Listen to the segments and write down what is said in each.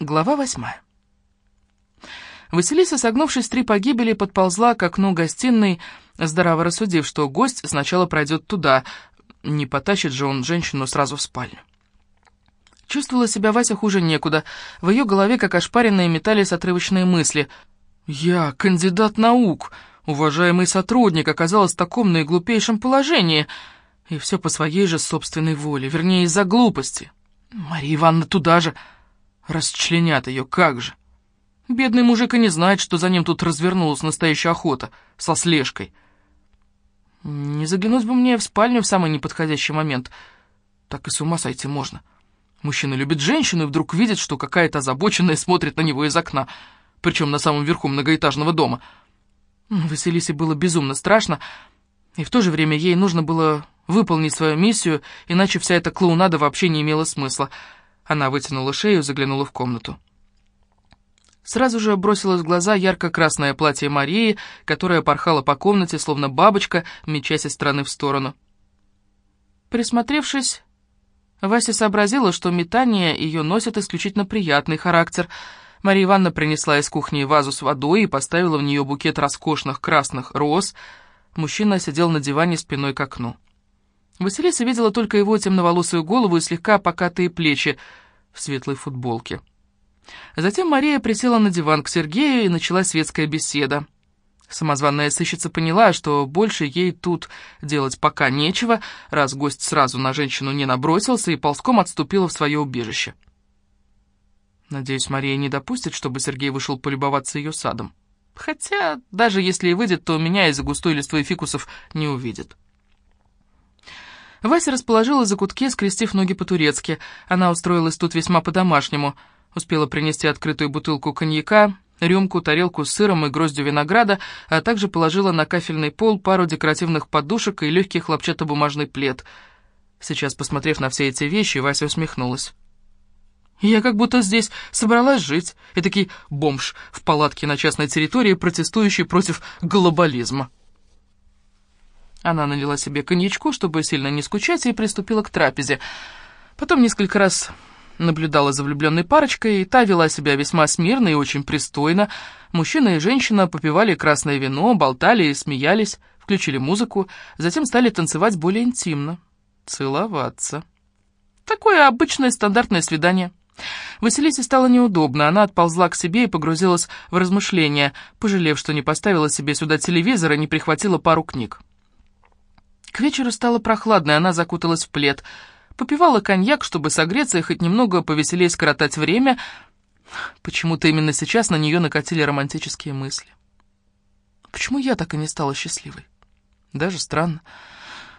Глава восьмая. Василиса, согнувшись три погибели, подползла к окну гостиной, здраво рассудив, что гость сначала пройдет туда, не потащит же он женщину сразу в спальню. Чувствовала себя Вася хуже некуда. В ее голове, как ошпаренные, метались отрывочные мысли. «Я кандидат наук, уважаемый сотрудник, оказалась в таком наиглупейшем положении. И все по своей же собственной воле, вернее, из-за глупости. Мария Ивановна туда же...» Расчленят ее, как же. Бедный мужик и не знает, что за ним тут развернулась настоящая охота, со слежкой. Не заглянуть бы мне в спальню в самый неподходящий момент. Так и с ума сойти можно. Мужчина любит женщину и вдруг видит, что какая-то озабоченная смотрит на него из окна, причем на самом верху многоэтажного дома. Василисе было безумно страшно, и в то же время ей нужно было выполнить свою миссию, иначе вся эта клоунада вообще не имела смысла — она вытянула шею и заглянула в комнату. Сразу же бросилось в глаза ярко-красное платье Марии, которое порхало по комнате, словно бабочка, мечась из стороны в сторону. Присмотревшись, Вася сообразила, что метание ее носит исключительно приятный характер. Мария Ивановна принесла из кухни вазу с водой и поставила в нее букет роскошных красных роз. Мужчина сидел на диване спиной к окну. Василиса видела только его темноволосую голову и слегка покатые плечи в светлой футболке. Затем Мария присела на диван к Сергею, и начала светская беседа. Самозванная сыщица поняла, что больше ей тут делать пока нечего, раз гость сразу на женщину не набросился и ползком отступила в свое убежище. Надеюсь, Мария не допустит, чтобы Сергей вышел полюбоваться ее садом. Хотя, даже если и выйдет, то меня из-за густой листвы фикусов не увидит. Вася расположилась за кутке, скрестив ноги по-турецки. Она устроилась тут весьма по-домашнему. Успела принести открытую бутылку коньяка, рюмку, тарелку с сыром и гроздью винограда, а также положила на кафельный пол пару декоративных подушек и легкий хлопчатобумажный плед. Сейчас, посмотрев на все эти вещи, Вася усмехнулась. «Я как будто здесь собралась жить, этакий бомж в палатке на частной территории, протестующий против глобализма». Она налила себе коньячку, чтобы сильно не скучать, и приступила к трапезе. Потом несколько раз наблюдала за влюбленной парочкой, и та вела себя весьма смирно и очень пристойно. Мужчина и женщина попивали красное вино, болтали и смеялись, включили музыку, затем стали танцевать более интимно, целоваться. Такое обычное стандартное свидание. Василисе стало неудобно, она отползла к себе и погрузилась в размышления, пожалев, что не поставила себе сюда телевизор и не прихватила пару книг. К вечеру стало прохладно, и она закуталась в плед. Попивала коньяк, чтобы согреться и хоть немного повеселее скоротать время. Почему-то именно сейчас на нее накатили романтические мысли. Почему я так и не стала счастливой? Даже странно.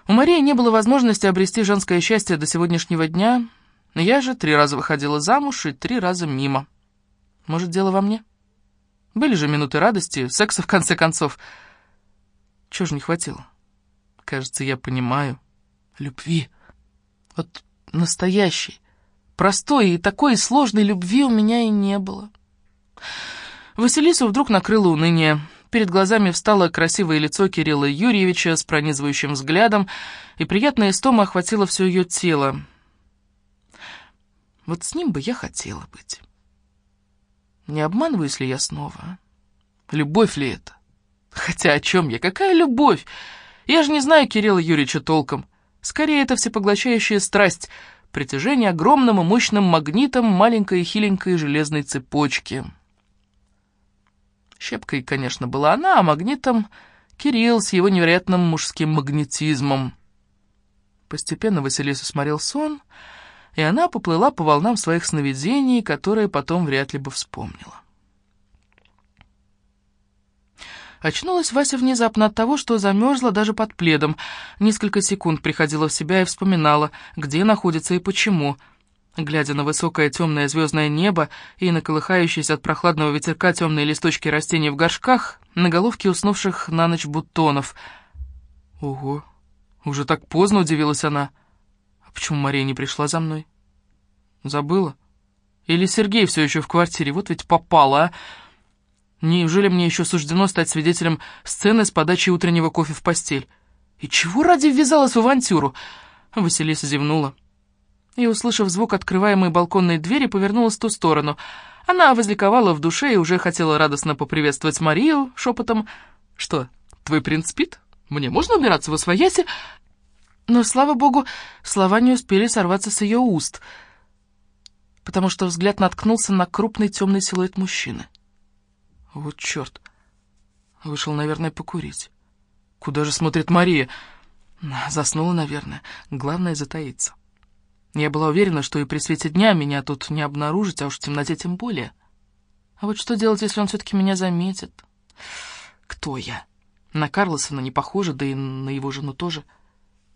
У Марии не было возможности обрести женское счастье до сегодняшнего дня. Я же три раза выходила замуж и три раза мимо. Может, дело во мне? Были же минуты радости, секса в конце концов. Чего же не хватило? Кажется, я понимаю. Любви. Вот настоящей, простой и такой сложной любви у меня и не было. Василису вдруг накрыло уныние. Перед глазами встало красивое лицо Кирилла Юрьевича с пронизывающим взглядом, и приятная истома охватила все ее тело. Вот с ним бы я хотела быть. Не обманываюсь ли я снова? Любовь ли это? Хотя о чем я? Какая любовь? Я же не знаю Кирилла Юрьевича толком. Скорее, это всепоглощающая страсть, притяжение огромным и мощным магнитом маленькой хиленькой железной цепочки. Щепкой, конечно, была она, а магнитом — Кирилл с его невероятным мужским магнетизмом. Постепенно Василису сморил сон, и она поплыла по волнам своих сновидений, которые потом вряд ли бы вспомнила. Очнулась Вася внезапно от того, что замерзла даже под пледом. Несколько секунд приходила в себя и вспоминала, где находится и почему. Глядя на высокое темное звездное небо и на колыхающиеся от прохладного ветерка темные листочки растений в горшках, на головке уснувших на ночь бутонов. «Ого, уже так поздно», — удивилась она. «А почему Мария не пришла за мной?» «Забыла? Или Сергей все еще в квартире? Вот ведь попала, а!» Неужели мне еще суждено стать свидетелем сцены с подачей утреннего кофе в постель? И чего ради ввязалась в авантюру? Василиса зевнула. И, услышав звук открываемой балконной двери, повернулась в ту сторону. Она возликовала в душе и уже хотела радостно поприветствовать Марию шепотом. «Что, твой принц спит? Мне можно убираться во свояси?» Но, слава богу, слова не успели сорваться с ее уст, потому что взгляд наткнулся на крупный темный силуэт мужчины. Вот черт. Вышел, наверное, покурить. Куда же смотрит Мария? Заснула, наверное. Главное — затаиться. Я была уверена, что и при свете дня меня тут не обнаружить, а уж в темноте тем более. А вот что делать, если он все-таки меня заметит? Кто я? На Карлосона не похоже, да и на его жену тоже.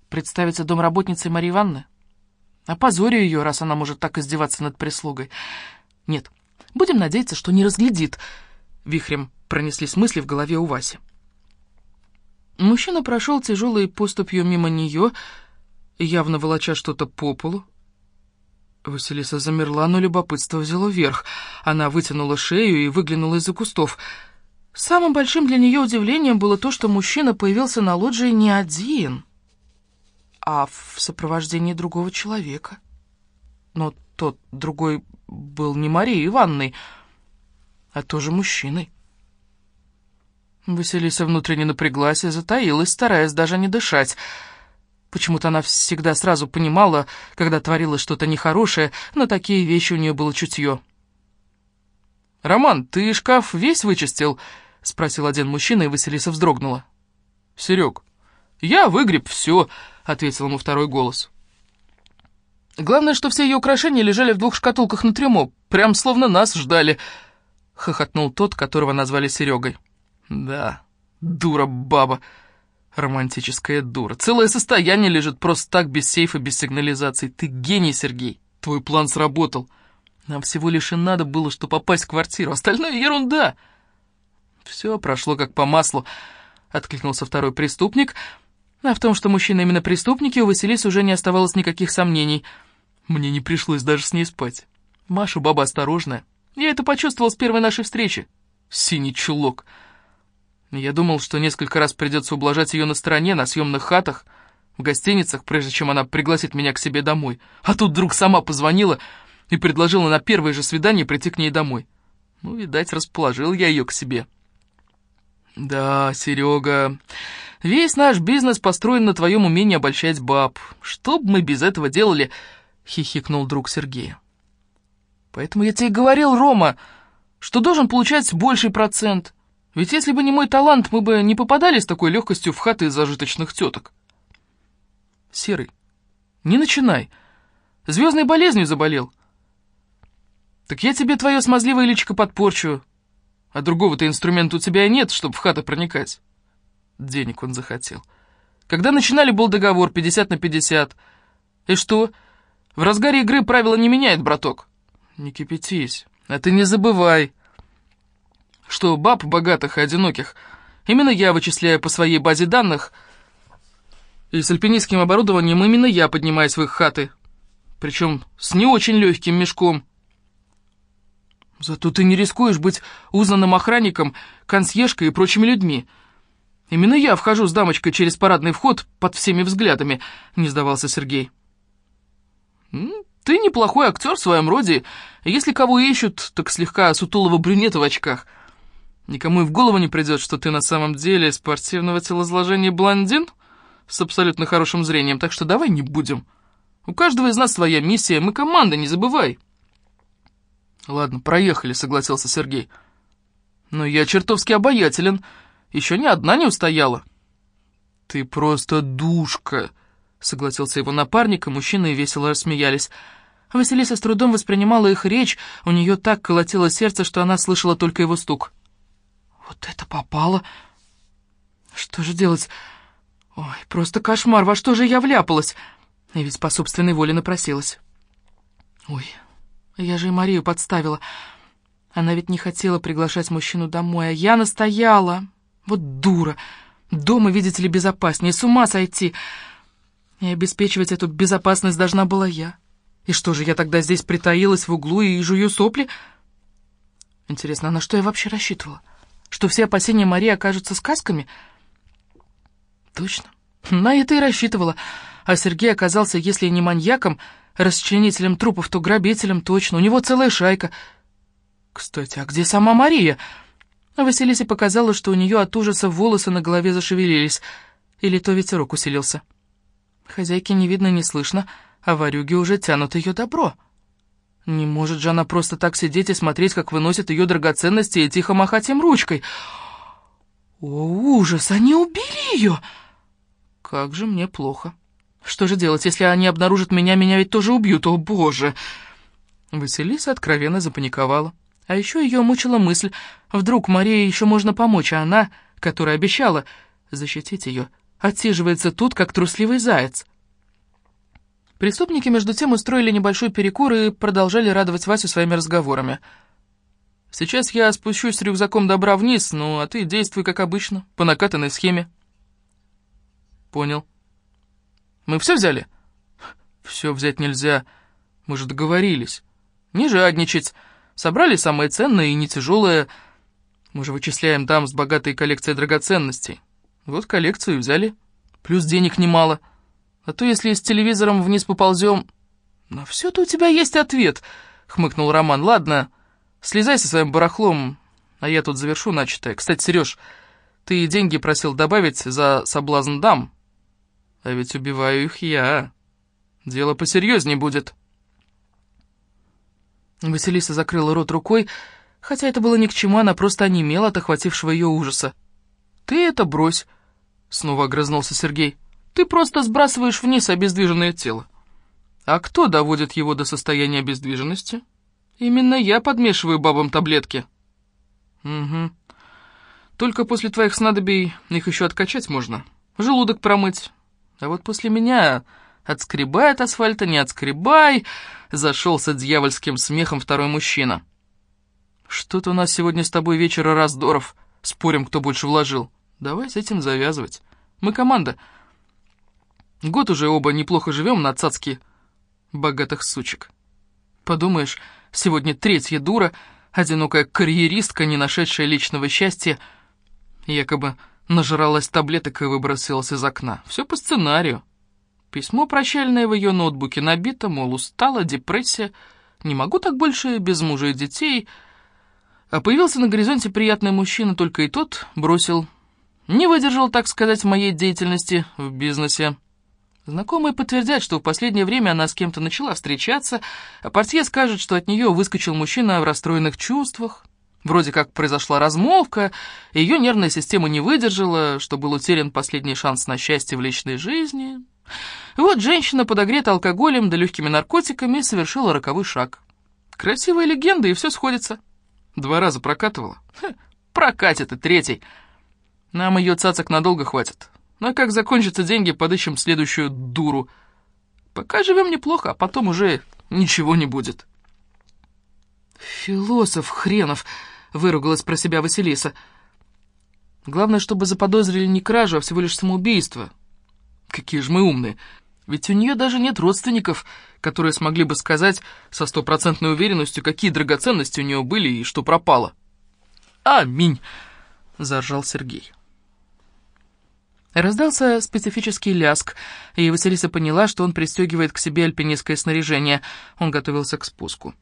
Представиться домработницей Марии Ивановны? Опозорю ее, раз она может так издеваться над прислугой. Нет, будем надеяться, что не разглядит. Вихрем пронеслись мысли в голове у Васи. Мужчина прошел тяжелой поступью мимо нее, явно волоча что-то по полу. Василиса замерла, но любопытство взяло верх. Она вытянула шею и выглянула из-за кустов. Самым большим для нее удивлением было то, что мужчина появился на лоджии не один, а в сопровождении другого человека. Но тот другой был не Марией Ивановной, а тоже мужчиной. Василиса внутренне напряглась и затаилась, стараясь даже не дышать. Почему-то она всегда сразу понимала, когда творилось что-то нехорошее, но такие вещи у нее было чутье. «Роман, ты шкаф весь вычистил?» — спросил один мужчина, и Василиса вздрогнула. «Серег, я выгреб все», — ответил ему второй голос. «Главное, что все ее украшения лежали в двух шкатулках на трюмо, прям словно нас ждали», — хохотнул тот, которого назвали Серегой. «Да, дура баба», Романтическая дура. Целое состояние лежит просто так, без сейфа, без сигнализации. Ты гений, Сергей. Твой план сработал. Нам всего лишь и надо было, что попасть в квартиру. Остальное ерунда. Все прошло как по маслу, откликнулся второй преступник. А в том, что мужчина именно преступник, у Василисы уже не оставалось никаких сомнений. Мне не пришлось даже с ней спать. Маша баба осторожная. Я это почувствовал с первой нашей встречи. Синий чулок. Я думал, что несколько раз придется ублажать ее на стороне, на съемных хатах, в гостиницах, прежде чем она пригласит меня к себе домой. А тут вдруг сама позвонила и предложила на первое же свидание прийти к ней домой. Ну, видать, расположил я ее к себе. Да, Серега, весь наш бизнес построен на твоем умении обольщать баб. Что бы мы без этого делали, хихикнул друг Сергея. Поэтому я тебе говорил, Рома, что должен получать больший процент. Ведь если бы не мой талант, мы бы не попадали с такой легкостью в хаты зажиточных теток. Серый, не начинай. Звездной болезнью заболел. Так я тебе твое смазливое личико подпорчу. А другого-то инструмента у тебя и нет, чтобы в хаты проникать. Денег он захотел. Когда начинали, был договор 50 на 50. И что? В разгаре игры правила не меняет, браток. Не кипятись. А ты не забывай что баб богатых и одиноких именно я вычисляю по своей базе данных, и с альпинистским оборудованием именно я поднимаюсь в их хаты, причем с не очень легким мешком. Зато ты не рискуешь быть узнанным охранником, консьержкой и прочими людьми. Именно я вхожу с дамочкой через парадный вход под всеми взглядами, не сдавался Сергей. Ты неплохой актер в своем роде, если кого ищут, так слегка сутулого брюнета в очках — Никому и в голову не придет, что ты на самом деле спортивного телосложения блондин с абсолютно хорошим зрением, так что давай не будем. У каждого из нас своя миссия, мы команда, не забывай. Ладно, проехали, согласился Сергей. Но я чертовски обаятелен, еще ни одна не устояла. Ты просто душка, согласился его напарник, и мужчины весело рассмеялись. Василиса с трудом воспринимала их речь, у нее так колотило сердце, что она слышала только его стук. Вот это попало! Что же делать? Ой, просто кошмар, во что же я вляпалась? И ведь по собственной воле напросилась. Ой, я же и Марию подставила. Она ведь не хотела приглашать мужчину домой, а я настояла. Вот дура. Дома, видите ли, безопаснее, с ума сойти. И обеспечивать эту безопасность должна была я. И что же, я тогда здесь притаилась в углу и жую сопли? Интересно, на что я вообще рассчитывала? — что все опасения Марии окажутся сказками? Точно. На это и рассчитывала. А Сергей оказался, если не маньяком, расчленителем трупов, то грабителем точно. У него целая шайка. Кстати, а где сама Мария? Василисе показалось, что у нее от ужаса волосы на голове зашевелились. Или то ветерок усилился. Хозяйки не видно, не слышно, а ворюги уже тянут ее добро. Не может же она просто так сидеть и смотреть, как выносят ее драгоценности и тихо махать им ручкой. О, ужас, они убили ее! Как же мне плохо. Что же делать, если они обнаружат меня, меня ведь тоже убьют, о боже!» Василиса откровенно запаниковала. А еще ее мучила мысль, вдруг Марии еще можно помочь, а она, которая обещала защитить ее, отсиживается тут, как трусливый заяц. Преступники, между тем, устроили небольшой перекур и продолжали радовать Васю своими разговорами. «Сейчас я спущусь с рюкзаком добра вниз, ну, а ты действуй, как обычно, по накатанной схеме». «Понял». «Мы все взяли?» «Все взять нельзя, мы же договорились. Не жадничать». Собрали самое ценное и не тяжелое. Мы же вычисляем дам с богатой коллекцией драгоценностей. Вот коллекцию взяли. Плюс денег немало. А то если с телевизором вниз поползем... На все-то у тебя есть ответ, хмыкнул Роман. Ладно, слезай со своим барахлом, а я тут завершу начатое. Кстати, Сереж, ты деньги просил добавить за соблазн дам. А ведь убиваю их я. Дело посерьезнее будет. Василиса закрыла рот рукой, хотя это было ни к чему, она просто онемела от охватившего ее ужаса. «Ты это брось!» — снова огрызнулся Сергей. «Ты просто сбрасываешь вниз обездвиженное тело. А кто доводит его до состояния обездвиженности? Именно я подмешиваю бабам таблетки». «Угу. Только после твоих снадобий их еще откачать можно. Желудок промыть. А вот после меня Отскребай от асфальта, не отскребай!» Зашелся дьявольским смехом второй мужчина. «Что-то у нас сегодня с тобой вечера раздоров. Спорим, кто больше вложил. Давай с этим завязывать. Мы команда. Год уже оба неплохо живем на цацке богатых сучек. Подумаешь, сегодня третья дура, одинокая карьеристка, не нашедшая личного счастья, якобы нажралась таблеток и выбросилась из окна. Все по сценарию. Письмо прощальное в ее ноутбуке набито, мол, устала, депрессия, не могу так больше, без мужа и детей. А появился на горизонте приятный мужчина, только и тот бросил. Не выдержал, так сказать, моей деятельности в бизнесе. Знакомые подтвердят, что в последнее время она с кем-то начала встречаться, а портье скажет, что от нее выскочил мужчина в расстроенных чувствах. Вроде как произошла размолвка, ее нервная система не выдержала, что был утерян последний шанс на счастье в личной жизни. Вот женщина, подогрета алкоголем да легкими наркотиками, совершила роковой шаг. Красивая легенда, и все сходится. Два раза прокатывала. Ха, прокатит и третий. Нам ее цацок надолго хватит. Ну а как закончатся деньги, подыщем следующую дуру. Пока живем неплохо, а потом уже ничего не будет. «Философ хренов!» — выругалась про себя Василиса. «Главное, чтобы заподозрили не кражу, а всего лишь самоубийство. Какие же мы умные. Ведь у нее даже нет родственников, которые смогли бы сказать со стопроцентной уверенностью, какие драгоценности у нее были и что пропало. «Аминь!» — заржал Сергей. Раздался специфический ляск, и Василиса поняла, что он пристегивает к себе альпинистское снаряжение. Он готовился к спуску.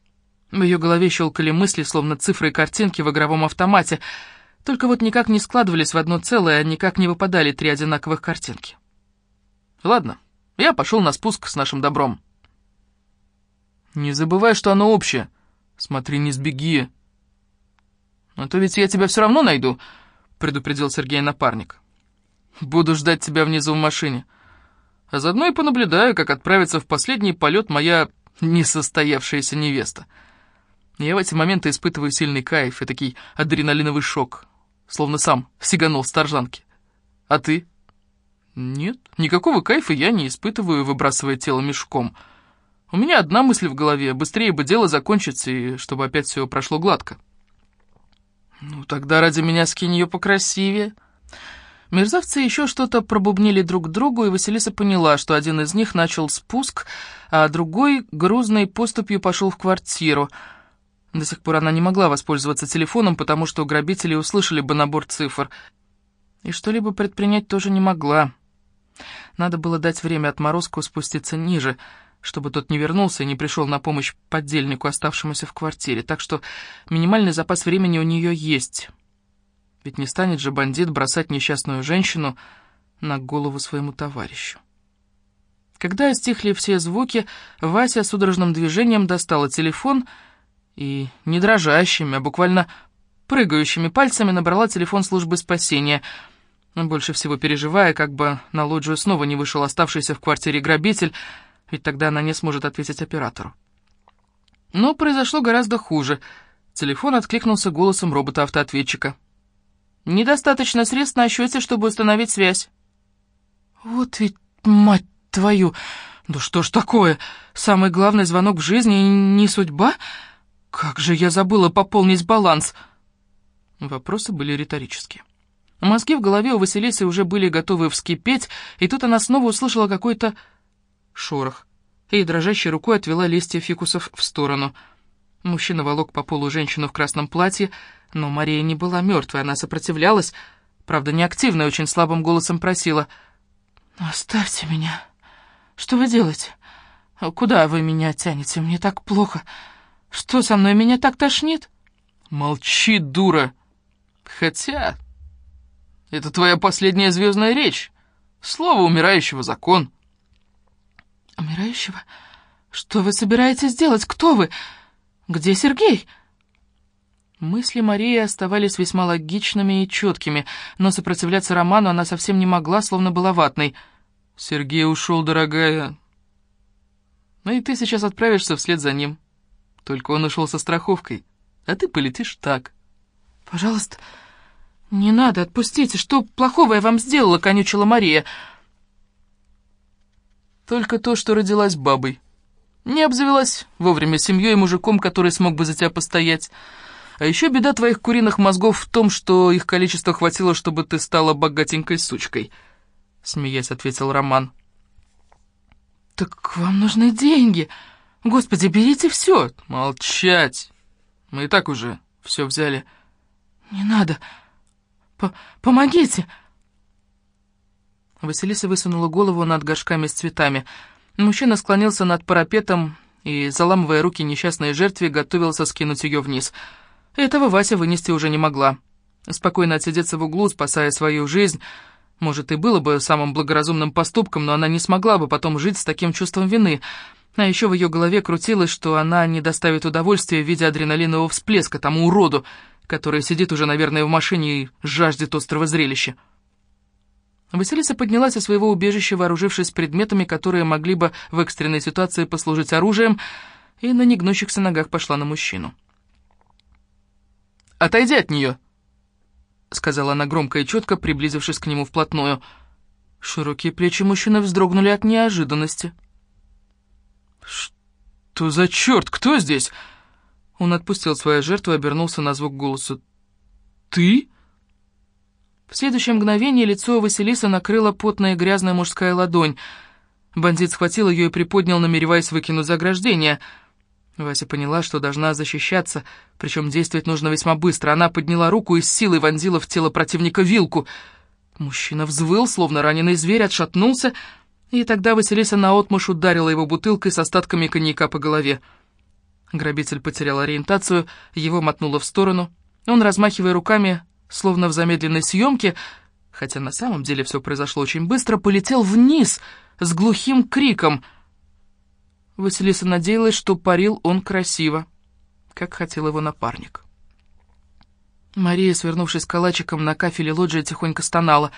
В ее голове щелкали мысли, словно цифры и картинки в игровом автомате, только вот никак не складывались в одно целое, никак не выпадали три одинаковых картинки. Ладно, я пошел на спуск с нашим добром. Не забывай, что оно общее. Смотри, не сбеги. А то ведь я тебя все равно найду, предупредил Сергей напарник. Буду ждать тебя внизу в машине. А заодно и понаблюдаю, как отправится в последний полет моя несостоявшаяся невеста. Я в эти моменты испытываю сильный кайф и такой адреналиновый шок, словно сам сиганул с торжанки. А ты? Нет, никакого кайфа я не испытываю, выбрасывая тело мешком. У меня одна мысль в голове, быстрее бы дело закончить, и чтобы опять все прошло гладко. Ну, тогда ради меня скинь ее покрасивее. Мерзавцы еще что-то пробубнили друг другу, и Василиса поняла, что один из них начал спуск, а другой грузной поступью пошел в квартиру. До сих пор она не могла воспользоваться телефоном, потому что грабители услышали бы набор цифр. И что-либо предпринять тоже не могла. Надо было дать время отморозку спуститься ниже. чтобы тот не вернулся и не пришел на помощь поддельнику, оставшемуся в квартире, так что минимальный запас времени у нее есть. Ведь не станет же бандит бросать несчастную женщину на голову своему товарищу. Когда стихли все звуки, Вася судорожным движением достала телефон и не дрожащими, а буквально прыгающими пальцами набрала телефон службы спасения, больше всего переживая, как бы на лоджию снова не вышел оставшийся в квартире грабитель, ведь тогда она не сможет ответить оператору. Но произошло гораздо хуже. Телефон откликнулся голосом робота-автоответчика. «Недостаточно средств на счете, чтобы установить связь». «Вот ведь, мать твою! Да что ж такое? Самый главный звонок в жизни не судьба? Как же я забыла пополнить баланс!» Вопросы были риторические. Мозги в голове у Василисы уже были готовы вскипеть, и тут она снова услышала какой-то шорох и дрожащей рукой отвела листья фикусов в сторону. Мужчина волок по полу женщину в красном платье, но Мария не была мертвой, она сопротивлялась, правда, неактивно и очень слабым голосом просила «Оставьте меня». Что вы делаете? Куда вы меня тянете? Мне так плохо. Что со мной? Меня так тошнит?» «Молчи, дура! Хотя... Это твоя последняя звездная речь. Слово умирающего закон». «Умирающего? Что вы собираетесь делать? Кто вы? Где Сергей?» Мысли Марии оставались весьма логичными и четкими, но сопротивляться Роману она совсем не могла, словно была ватной — Сергей ушел, дорогая. Ну и ты сейчас отправишься вслед за ним. Только он ушел со страховкой, а ты полетишь так. Пожалуйста, не надо, отпустите. Что плохого я вам сделала, конючила Мария? Только то, что родилась бабой. Не обзавелась вовремя семьей и мужиком, который смог бы за тебя постоять. А еще беда твоих куриных мозгов в том, что их количество хватило, чтобы ты стала богатенькой сучкой —— смеясь ответил Роман. «Так вам нужны деньги. Господи, берите все!» «Молчать! Мы и так уже все взяли». «Не надо. П Помогите!» Василиса высунула голову над горшками с цветами. Мужчина склонился над парапетом и, заламывая руки несчастной жертве, готовился скинуть ее вниз. Этого Вася вынести уже не могла. Спокойно отсидеться в углу, спасая свою жизнь, может, и было бы самым благоразумным поступком, но она не смогла бы потом жить с таким чувством вины. А еще в ее голове крутилось, что она не доставит удовольствия в виде адреналинового всплеска тому уроду, который сидит уже, наверное, в машине и жаждет острого зрелища. Василиса поднялась из своего убежища, вооружившись предметами, которые могли бы в экстренной ситуации послужить оружием, и на негнущихся ногах пошла на мужчину. «Отойди от нее!» — сказала она громко и четко, приблизившись к нему вплотную. Широкие плечи мужчины вздрогнули от неожиданности. «Что за черт? Кто здесь?» Он отпустил свою жертву и обернулся на звук голоса. «Ты?» В следующее мгновение лицо Василиса накрыла потная грязная мужская ладонь. Бандит схватил ее и приподнял, намереваясь выкинуть за ограждение — Вася поняла, что должна защищаться, причем действовать нужно весьма быстро. Она подняла руку и с силой вонзила в тело противника вилку. Мужчина взвыл, словно раненый зверь, отшатнулся, и тогда Василиса наотмашь ударила его бутылкой с остатками коньяка по голове. Грабитель потерял ориентацию, его мотнуло в сторону. Он, размахивая руками, словно в замедленной съемке, хотя на самом деле все произошло очень быстро, полетел вниз с глухим криком — Василиса надеялась, что парил он красиво, как хотел его напарник. Мария, свернувшись калачиком на кафеле лоджии, тихонько стонала.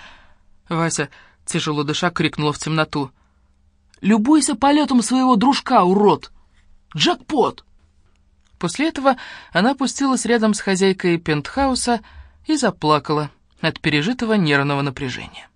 Вася, тяжело дыша, крикнула в темноту. «Любуйся полетом своего дружка, урод! Джекпот!» После этого она опустилась рядом с хозяйкой пентхауса и заплакала от пережитого нервного напряжения.